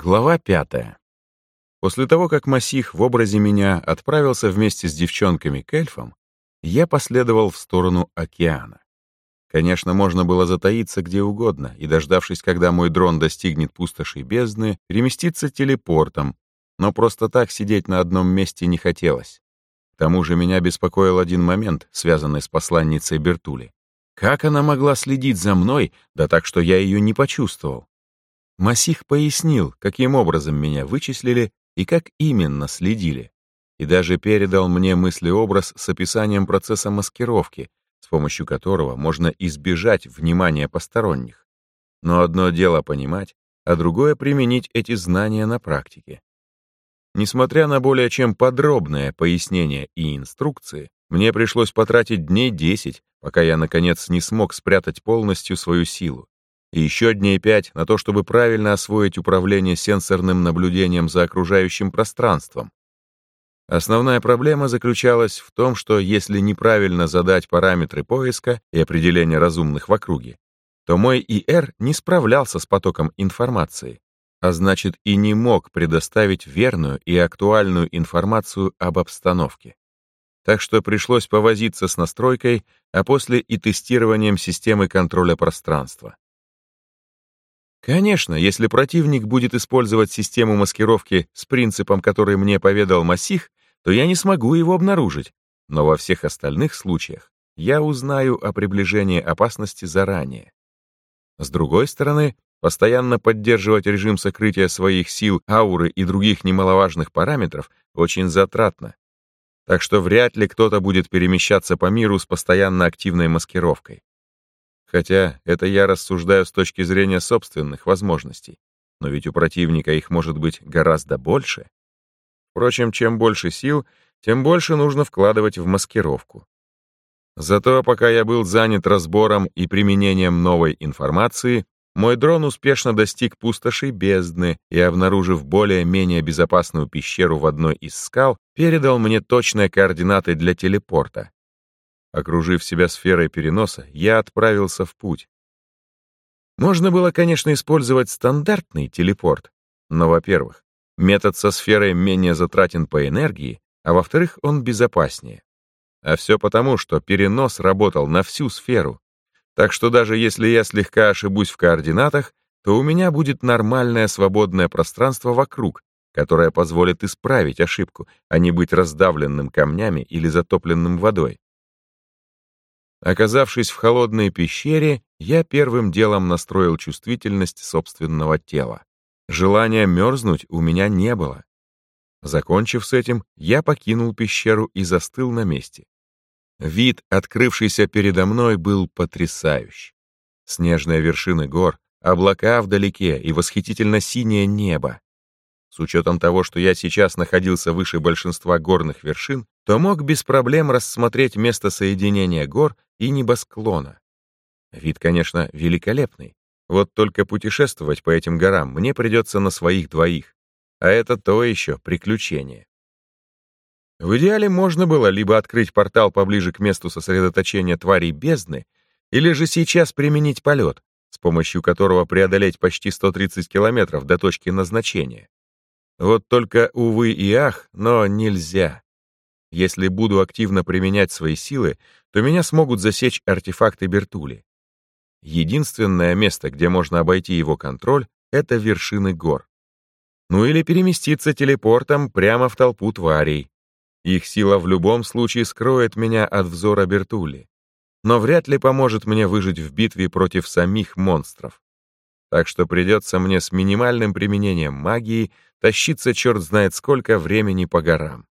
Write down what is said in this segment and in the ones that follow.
Глава пятая. После того, как Масих в образе меня отправился вместе с девчонками к эльфам, я последовал в сторону океана. Конечно, можно было затаиться где угодно и, дождавшись, когда мой дрон достигнет пустоши бездны, переместиться телепортом, но просто так сидеть на одном месте не хотелось. К тому же меня беспокоил один момент, связанный с посланницей Бертули. Как она могла следить за мной, да так, что я ее не почувствовал? Масих пояснил, каким образом меня вычислили и как именно следили, и даже передал мне мыслеобраз с описанием процесса маскировки, с помощью которого можно избежать внимания посторонних. Но одно дело понимать, а другое применить эти знания на практике. Несмотря на более чем подробное пояснение и инструкции, мне пришлось потратить дней 10, пока я, наконец, не смог спрятать полностью свою силу и еще дней пять на то, чтобы правильно освоить управление сенсорным наблюдением за окружающим пространством. Основная проблема заключалась в том, что если неправильно задать параметры поиска и определения разумных в округе, то мой ИР не справлялся с потоком информации, а значит и не мог предоставить верную и актуальную информацию об обстановке. Так что пришлось повозиться с настройкой, а после и тестированием системы контроля пространства. Конечно, если противник будет использовать систему маскировки с принципом, который мне поведал Масих, то я не смогу его обнаружить, но во всех остальных случаях я узнаю о приближении опасности заранее. С другой стороны, постоянно поддерживать режим сокрытия своих сил, ауры и других немаловажных параметров очень затратно. Так что вряд ли кто-то будет перемещаться по миру с постоянно активной маскировкой. Хотя это я рассуждаю с точки зрения собственных возможностей. Но ведь у противника их может быть гораздо больше. Впрочем, чем больше сил, тем больше нужно вкладывать в маскировку. Зато пока я был занят разбором и применением новой информации, мой дрон успешно достиг пустоши бездны и, обнаружив более-менее безопасную пещеру в одной из скал, передал мне точные координаты для телепорта. Окружив себя сферой переноса, я отправился в путь. Можно было, конечно, использовать стандартный телепорт, но, во-первых, метод со сферой менее затратен по энергии, а во-вторых, он безопаснее. А все потому, что перенос работал на всю сферу. Так что даже если я слегка ошибусь в координатах, то у меня будет нормальное свободное пространство вокруг, которое позволит исправить ошибку, а не быть раздавленным камнями или затопленным водой. Оказавшись в холодной пещере, я первым делом настроил чувствительность собственного тела. Желания мерзнуть у меня не было. Закончив с этим, я покинул пещеру и застыл на месте. Вид, открывшийся передо мной, был потрясающий. Снежные вершины гор, облака вдалеке и восхитительно синее небо. С учетом того, что я сейчас находился выше большинства горных вершин, то мог без проблем рассмотреть место соединения гор и небосклона. Вид, конечно, великолепный. Вот только путешествовать по этим горам мне придется на своих двоих. А это то еще приключение. В идеале можно было либо открыть портал поближе к месту сосредоточения тварей бездны, или же сейчас применить полет, с помощью которого преодолеть почти 130 километров до точки назначения. Вот только, увы и ах, но нельзя. Если буду активно применять свои силы, то меня смогут засечь артефакты Бертули. Единственное место, где можно обойти его контроль, это вершины гор. Ну или переместиться телепортом прямо в толпу тварей. Их сила в любом случае скроет меня от взора Бертули, но вряд ли поможет мне выжить в битве против самих монстров. Так что придется мне с минимальным применением магии тащиться черт знает сколько времени по горам.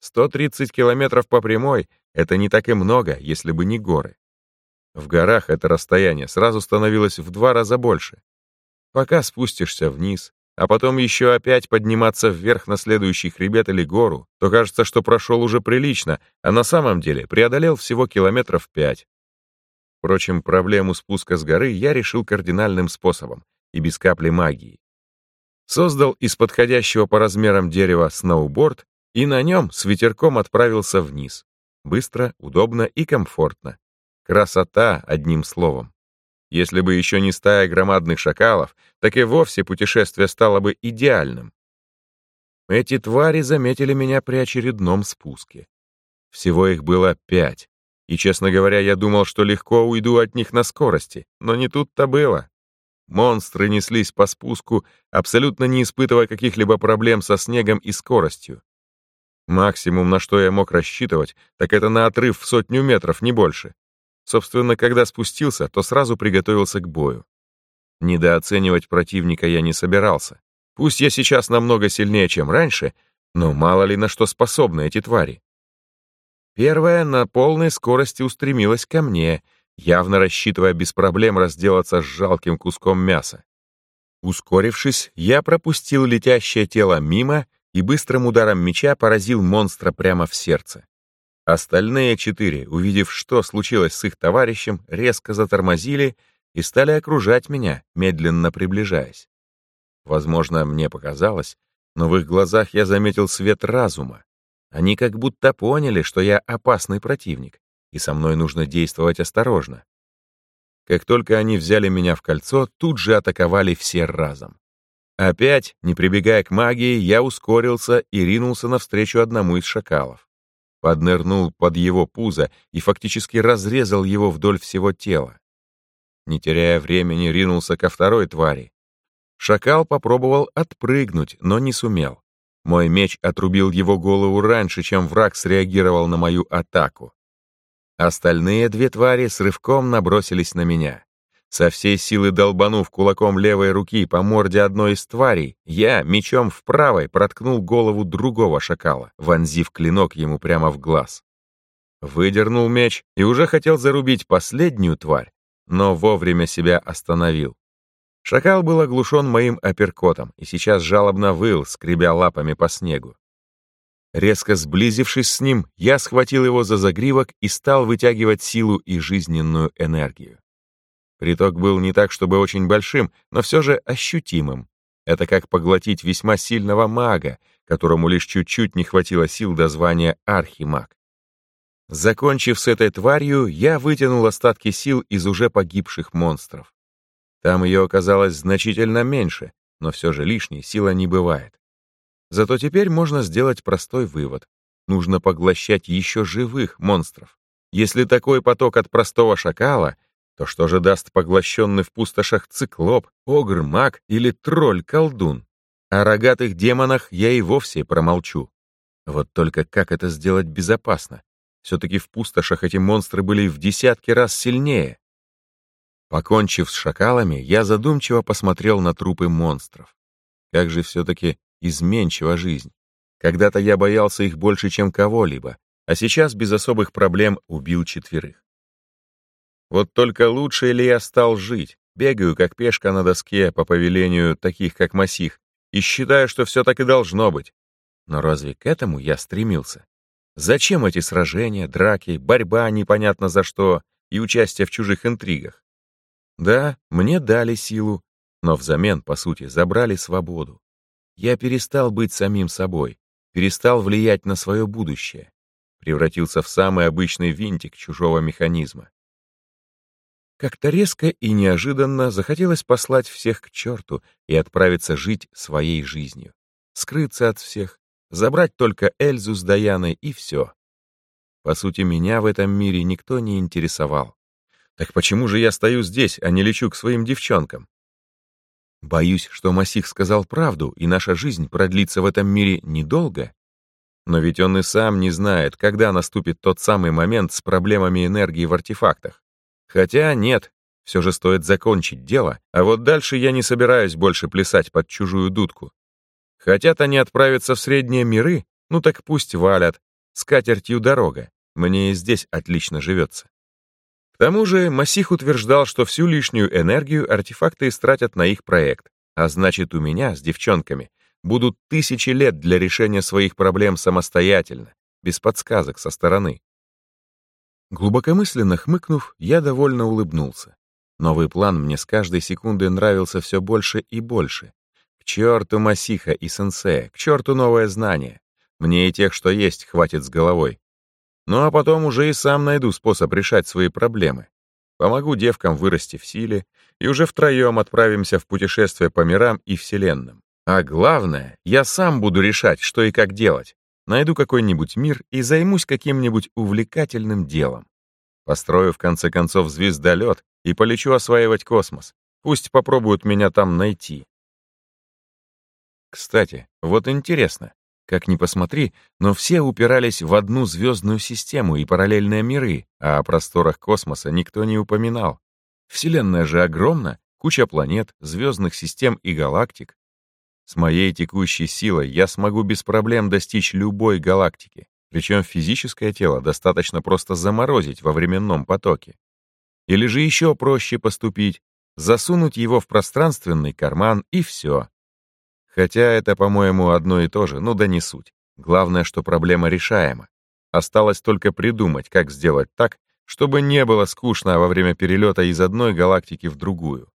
130 километров по прямой — это не так и много, если бы не горы. В горах это расстояние сразу становилось в два раза больше. Пока спустишься вниз, а потом еще опять подниматься вверх на следующий хребет или гору, то кажется, что прошел уже прилично, а на самом деле преодолел всего километров пять. Впрочем, проблему спуска с горы я решил кардинальным способом и без капли магии. Создал из подходящего по размерам дерева сноуборд и на нем с ветерком отправился вниз. Быстро, удобно и комфортно. Красота, одним словом. Если бы еще не стая громадных шакалов, так и вовсе путешествие стало бы идеальным. Эти твари заметили меня при очередном спуске. Всего их было пять. И, честно говоря, я думал, что легко уйду от них на скорости, но не тут-то было. Монстры неслись по спуску, абсолютно не испытывая каких-либо проблем со снегом и скоростью. Максимум, на что я мог рассчитывать, так это на отрыв в сотню метров, не больше. Собственно, когда спустился, то сразу приготовился к бою. Недооценивать противника я не собирался. Пусть я сейчас намного сильнее, чем раньше, но мало ли на что способны эти твари. Первая на полной скорости устремилась ко мне, явно рассчитывая без проблем разделаться с жалким куском мяса. Ускорившись, я пропустил летящее тело мимо и быстрым ударом меча поразил монстра прямо в сердце. Остальные четыре, увидев, что случилось с их товарищем, резко затормозили и стали окружать меня, медленно приближаясь. Возможно, мне показалось, но в их глазах я заметил свет разума. Они как будто поняли, что я опасный противник, и со мной нужно действовать осторожно. Как только они взяли меня в кольцо, тут же атаковали все разом. Опять, не прибегая к магии, я ускорился и ринулся навстречу одному из шакалов. Поднырнул под его пузо и фактически разрезал его вдоль всего тела. Не теряя времени, ринулся ко второй твари. Шакал попробовал отпрыгнуть, но не сумел. Мой меч отрубил его голову раньше, чем враг среагировал на мою атаку. Остальные две твари с рывком набросились на меня. Со всей силы долбанув кулаком левой руки по морде одной из тварей, я мечом в правой проткнул голову другого шакала, вонзив клинок ему прямо в глаз. Выдернул меч и уже хотел зарубить последнюю тварь, но вовремя себя остановил. Шакал был оглушен моим апперкотом и сейчас жалобно выл, скребя лапами по снегу. Резко сблизившись с ним, я схватил его за загривок и стал вытягивать силу и жизненную энергию. Приток был не так, чтобы очень большим, но все же ощутимым. Это как поглотить весьма сильного мага, которому лишь чуть-чуть не хватило сил до звания архимаг. Закончив с этой тварью, я вытянул остатки сил из уже погибших монстров. Там ее оказалось значительно меньше, но все же лишней сила не бывает. Зато теперь можно сделать простой вывод. Нужно поглощать еще живых монстров. Если такой поток от простого шакала, то что же даст поглощенный в пустошах циклоп, огр, маг или тролль-колдун? О рогатых демонах я и вовсе промолчу. Вот только как это сделать безопасно? Все-таки в пустошах эти монстры были в десятки раз сильнее. Покончив с шакалами, я задумчиво посмотрел на трупы монстров. Как же все-таки изменчива жизнь. Когда-то я боялся их больше, чем кого-либо, а сейчас без особых проблем убил четверых. Вот только лучше ли я стал жить? Бегаю, как пешка на доске, по повелению таких, как Масих, и считаю, что все так и должно быть. Но разве к этому я стремился? Зачем эти сражения, драки, борьба непонятно за что и участие в чужих интригах? Да, мне дали силу, но взамен, по сути, забрали свободу. Я перестал быть самим собой, перестал влиять на свое будущее, превратился в самый обычный винтик чужого механизма. Как-то резко и неожиданно захотелось послать всех к черту и отправиться жить своей жизнью, скрыться от всех, забрать только Эльзу с Даяной и все. По сути, меня в этом мире никто не интересовал. Так почему же я стою здесь, а не лечу к своим девчонкам? Боюсь, что Масих сказал правду, и наша жизнь продлится в этом мире недолго. Но ведь он и сам не знает, когда наступит тот самый момент с проблемами энергии в артефактах. Хотя нет, все же стоит закончить дело, а вот дальше я не собираюсь больше плясать под чужую дудку. Хотят они отправиться в средние миры, ну так пусть валят. С катертью дорога. Мне и здесь отлично живется. К тому же Масих утверждал, что всю лишнюю энергию артефакты истратят на их проект, а значит у меня с девчонками будут тысячи лет для решения своих проблем самостоятельно, без подсказок со стороны. Глубокомысленно хмыкнув, я довольно улыбнулся. Новый план мне с каждой секундой нравился все больше и больше. К черту Масиха и сенсея, к черту новое знание. Мне и тех, что есть, хватит с головой. Ну а потом уже и сам найду способ решать свои проблемы. помогу девкам вырасти в силе, и уже втроем отправимся в путешествие по мирам и вселенным. А главное, я сам буду решать, что и как делать. Найду какой-нибудь мир и займусь каким-нибудь увлекательным делом. Построю, в конце концов, звездолет и полечу осваивать космос. Пусть попробуют меня там найти. Кстати, вот интересно, как ни посмотри, но все упирались в одну звездную систему и параллельные миры, а о просторах космоса никто не упоминал. Вселенная же огромна, куча планет, звездных систем и галактик. С моей текущей силой я смогу без проблем достичь любой галактики, причем физическое тело достаточно просто заморозить во временном потоке. Или же еще проще поступить, засунуть его в пространственный карман и все. Хотя это, по-моему, одно и то же, ну да не суть. Главное, что проблема решаема. Осталось только придумать, как сделать так, чтобы не было скучно во время перелета из одной галактики в другую.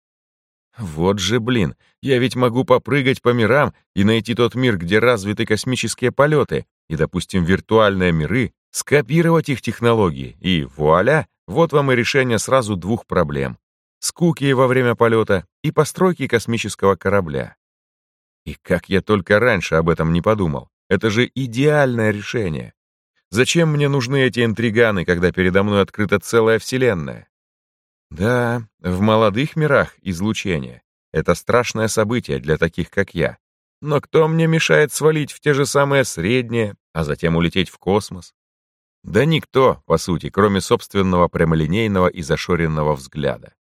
Вот же, блин, я ведь могу попрыгать по мирам и найти тот мир, где развиты космические полеты, и, допустим, виртуальные миры, скопировать их технологии, и вуаля, вот вам и решение сразу двух проблем. Скуки во время полета и постройки космического корабля. И как я только раньше об этом не подумал. Это же идеальное решение. Зачем мне нужны эти интриганы, когда передо мной открыта целая вселенная? Да, в молодых мирах излучение — это страшное событие для таких, как я. Но кто мне мешает свалить в те же самые средние, а затем улететь в космос? Да никто, по сути, кроме собственного прямолинейного и зашоренного взгляда.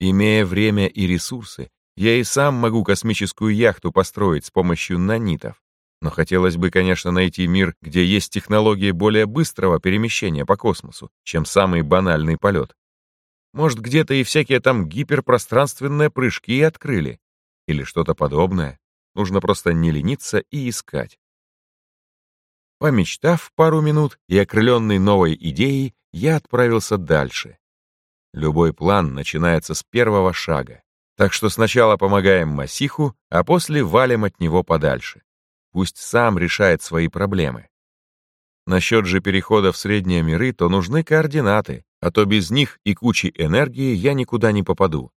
Имея время и ресурсы, я и сам могу космическую яхту построить с помощью нанитов. Но хотелось бы, конечно, найти мир, где есть технологии более быстрого перемещения по космосу, чем самый банальный полет. Может, где-то и всякие там гиперпространственные прыжки открыли. Или что-то подобное. Нужно просто не лениться и искать. Помечтав пару минут и окрыленный новой идеей, я отправился дальше. Любой план начинается с первого шага. Так что сначала помогаем Масиху, а после валим от него подальше. Пусть сам решает свои проблемы. Насчет же перехода в средние миры, то нужны координаты, а то без них и кучи энергии я никуда не попаду.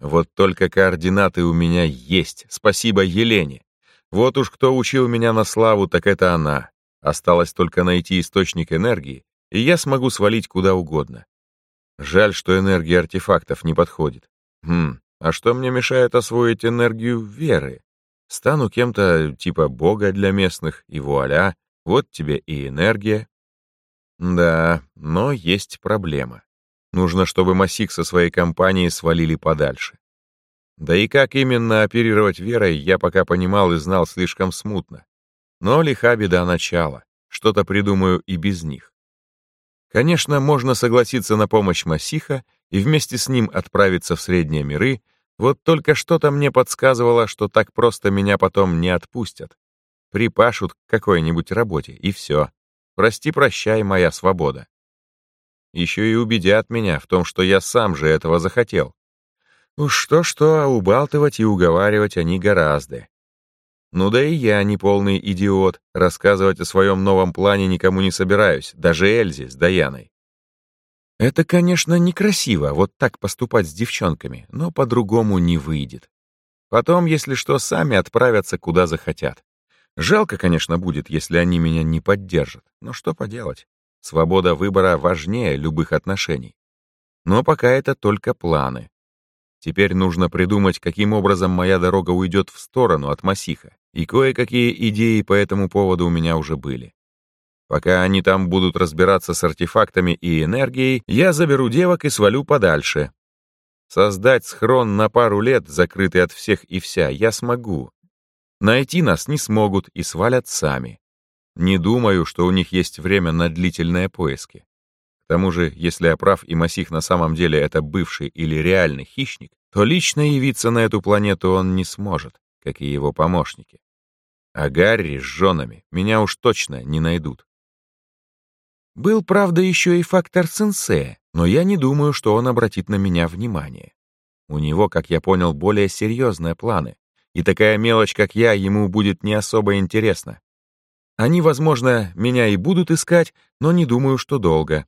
Вот только координаты у меня есть, спасибо Елене. Вот уж кто учил меня на славу, так это она. Осталось только найти источник энергии, и я смогу свалить куда угодно. Жаль, что энергия артефактов не подходит. Хм, а что мне мешает освоить энергию веры? Стану кем-то типа бога для местных, и вуаля, вот тебе и энергия. Да, но есть проблема. Нужно, чтобы Масик со своей компанией свалили подальше. Да и как именно оперировать верой, я пока понимал и знал слишком смутно. Но лиха беда начала, что-то придумаю и без них. Конечно, можно согласиться на помощь Масиха и вместе с ним отправиться в средние миры, вот только что-то мне подсказывало, что так просто меня потом не отпустят. Припашут к какой-нибудь работе, и все. Прости-прощай, моя свобода. Еще и убедят меня в том, что я сам же этого захотел. Уж что-что, а убалтывать и уговаривать они гораздо. Ну да и я не полный идиот, рассказывать о своем новом плане никому не собираюсь, даже Эльзе с Даяной. Это, конечно, некрасиво вот так поступать с девчонками, но по-другому не выйдет. Потом, если что, сами отправятся куда захотят. Жалко, конечно, будет, если они меня не поддержат, но что поделать. Свобода выбора важнее любых отношений. Но пока это только планы. Теперь нужно придумать, каким образом моя дорога уйдет в сторону от Масиха, и кое-какие идеи по этому поводу у меня уже были. Пока они там будут разбираться с артефактами и энергией, я заберу девок и свалю подальше. Создать схрон на пару лет, закрытый от всех и вся, я смогу. Найти нас не смогут и свалят сами. Не думаю, что у них есть время на длительные поиски. К тому же, если я прав и Масих на самом деле это бывший или реальный хищник, то лично явиться на эту планету он не сможет, как и его помощники. А Гарри с женами меня уж точно не найдут. Был, правда, еще и фактор сенсея, но я не думаю, что он обратит на меня внимание. У него, как я понял, более серьезные планы, и такая мелочь, как я, ему будет не особо интересна. Они, возможно, меня и будут искать, но не думаю, что долго.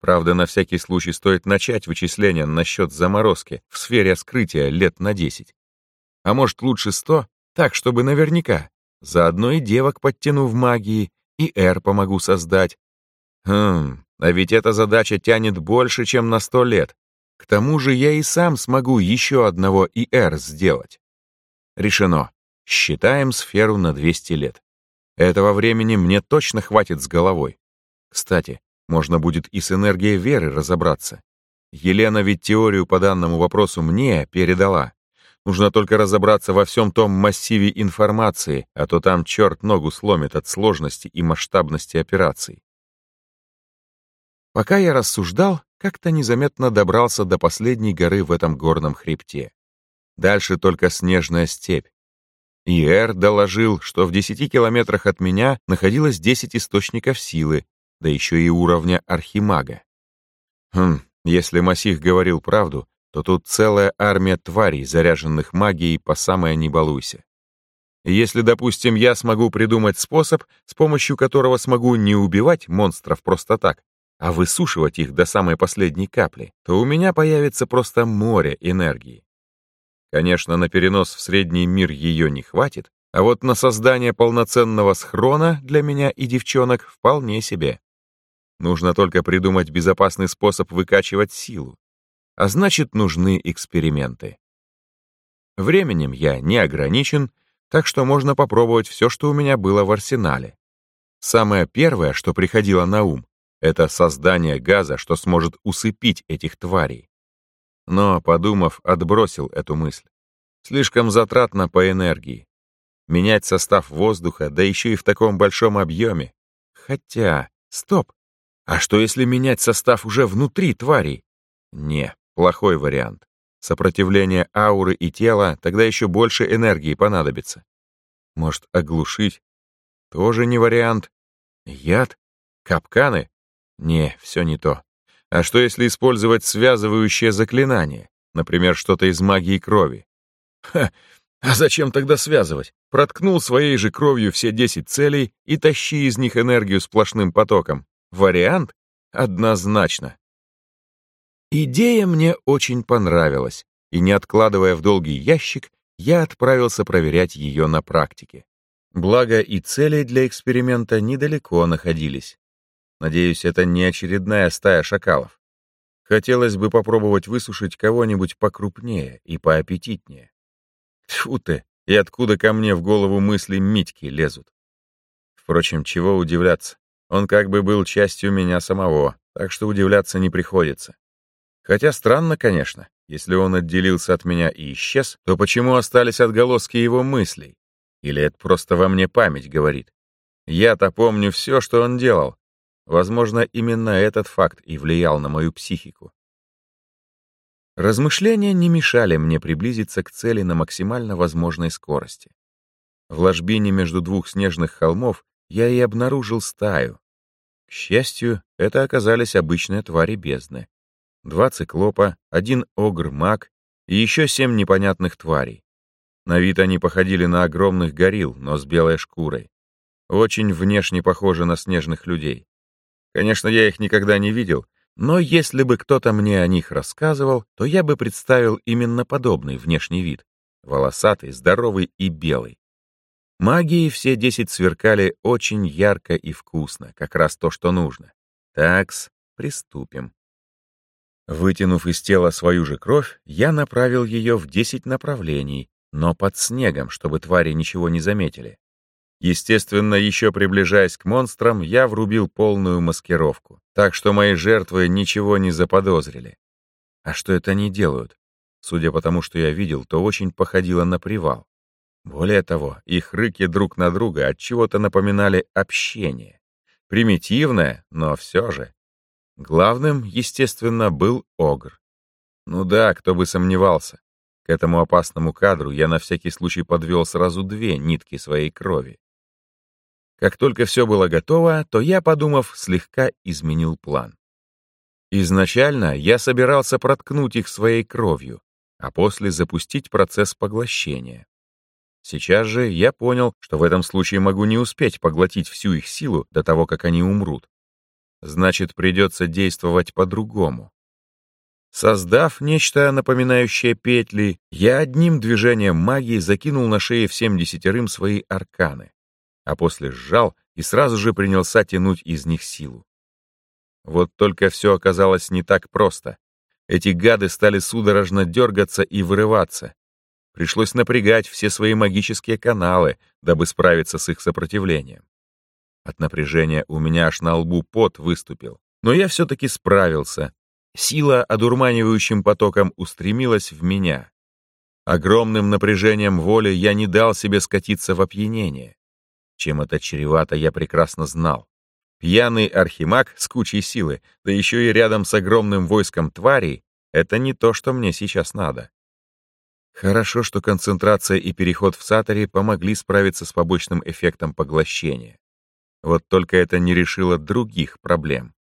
Правда, на всякий случай стоит начать вычисления насчет заморозки в сфере скрытия лет на 10. А может, лучше 100, так, чтобы наверняка. Заодно и девок подтяну в магии, и Эр помогу создать. Хм, а ведь эта задача тянет больше, чем на 100 лет. К тому же я и сам смогу еще одного ИР сделать. Решено. Считаем сферу на 200 лет. Этого времени мне точно хватит с головой. Кстати, можно будет и с энергией веры разобраться. Елена ведь теорию по данному вопросу мне передала. Нужно только разобраться во всем том массиве информации, а то там черт ногу сломит от сложности и масштабности операций. Пока я рассуждал, как-то незаметно добрался до последней горы в этом горном хребте. Дальше только снежная степь. И Эр доложил, что в 10 километрах от меня находилось 10 источников силы, да еще и уровня архимага. Хм, если Масих говорил правду, то тут целая армия тварей, заряженных магией по самое не балуйся. Если, допустим, я смогу придумать способ, с помощью которого смогу не убивать монстров просто так, а высушивать их до самой последней капли, то у меня появится просто море энергии. Конечно, на перенос в средний мир ее не хватит, а вот на создание полноценного схрона для меня и девчонок вполне себе. Нужно только придумать безопасный способ выкачивать силу. А значит, нужны эксперименты. Временем я не ограничен, так что можно попробовать все, что у меня было в арсенале. Самое первое, что приходило на ум, это создание газа, что сможет усыпить этих тварей. Но, подумав, отбросил эту мысль. Слишком затратно по энергии. Менять состав воздуха, да еще и в таком большом объеме. Хотя, стоп, а что если менять состав уже внутри тварей? Не, плохой вариант. Сопротивление ауры и тела, тогда еще больше энергии понадобится. Может, оглушить? Тоже не вариант. Яд? Капканы? Не, все не то. А что если использовать связывающее заклинание? Например, что-то из магии крови? Ха, а зачем тогда связывать? Проткнул своей же кровью все 10 целей и тащи из них энергию сплошным потоком. Вариант? Однозначно. Идея мне очень понравилась, и не откладывая в долгий ящик, я отправился проверять ее на практике. Благо и цели для эксперимента недалеко находились. Надеюсь, это не очередная стая шакалов. Хотелось бы попробовать высушить кого-нибудь покрупнее и поаппетитнее. Тьфу ты, и откуда ко мне в голову мысли Митьки лезут? Впрочем, чего удивляться. Он как бы был частью меня самого, так что удивляться не приходится. Хотя странно, конечно, если он отделился от меня и исчез, то почему остались отголоски его мыслей? Или это просто во мне память говорит? Я-то помню все, что он делал. Возможно, именно этот факт и влиял на мою психику. Размышления не мешали мне приблизиться к цели на максимально возможной скорости. В ложбине между двух снежных холмов я и обнаружил стаю, к счастью, это оказались обычные твари бездны. Два циклопа, один огр-маг и еще семь непонятных тварей. На вид они походили на огромных горилл, но с белой шкурой. Очень внешне похожи на снежных людей. Конечно, я их никогда не видел, но если бы кто-то мне о них рассказывал, то я бы представил именно подобный внешний вид. Волосатый, здоровый и белый. Магии все десять сверкали очень ярко и вкусно, как раз то, что нужно. Такс, приступим. Вытянув из тела свою же кровь, я направил ее в десять направлений, но под снегом, чтобы твари ничего не заметили. Естественно, еще приближаясь к монстрам, я врубил полную маскировку, так что мои жертвы ничего не заподозрили. А что это они делают? Судя по тому, что я видел, то очень походило на привал. Более того, их рыки друг на друга от чего-то напоминали общение. Примитивное, но все же. Главным, естественно, был Огр. Ну да, кто бы сомневался. К этому опасному кадру я на всякий случай подвел сразу две нитки своей крови. Как только все было готово, то я, подумав, слегка изменил план. Изначально я собирался проткнуть их своей кровью, а после запустить процесс поглощения. Сейчас же я понял, что в этом случае могу не успеть поглотить всю их силу до того, как они умрут. значит, придется действовать по-другому. Создав нечто напоминающее петли, я одним движением магии закинул на шее всем десятерым свои арканы, а после сжал и сразу же принялся тянуть из них силу. Вот только все оказалось не так просто. Эти гады стали судорожно дергаться и вырываться. Пришлось напрягать все свои магические каналы, дабы справиться с их сопротивлением. От напряжения у меня аж на лбу пот выступил. Но я все-таки справился. Сила одурманивающим потоком устремилась в меня. Огромным напряжением воли я не дал себе скатиться в опьянение. Чем это чревато, я прекрасно знал. Пьяный архимаг с кучей силы, да еще и рядом с огромным войском тварей, это не то, что мне сейчас надо. Хорошо, что концентрация и переход в саторе помогли справиться с побочным эффектом поглощения. Вот только это не решило других проблем.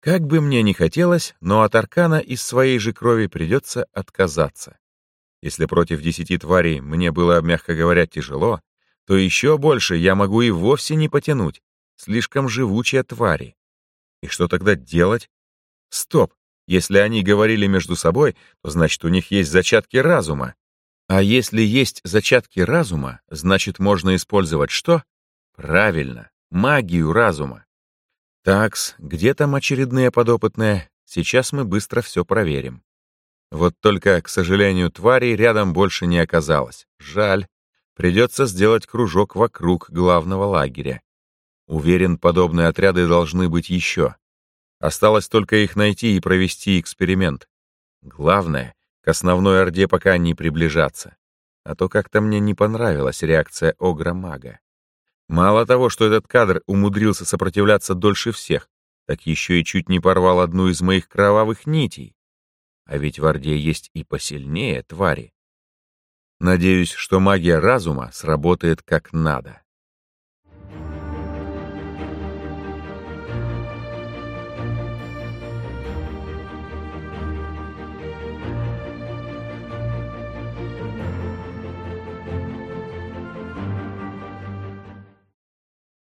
Как бы мне ни хотелось, но от аркана из своей же крови придется отказаться. Если против десяти тварей мне было, мягко говоря, тяжело, то еще больше я могу и вовсе не потянуть. Слишком живучие твари. И что тогда делать? Стоп! Если они говорили между собой, то значит, у них есть зачатки разума. А если есть зачатки разума, значит, можно использовать что? Правильно, магию разума. Такс, где там очередные подопытные? Сейчас мы быстро все проверим. Вот только, к сожалению, тварей рядом больше не оказалось. Жаль. Придется сделать кружок вокруг главного лагеря. Уверен, подобные отряды должны быть еще. Осталось только их найти и провести эксперимент. Главное, к основной орде пока не приближаться. А то как-то мне не понравилась реакция Огра-мага. Мало того, что этот кадр умудрился сопротивляться дольше всех, так еще и чуть не порвал одну из моих кровавых нитей. А ведь в Орде есть и посильнее твари. Надеюсь, что магия разума сработает как надо.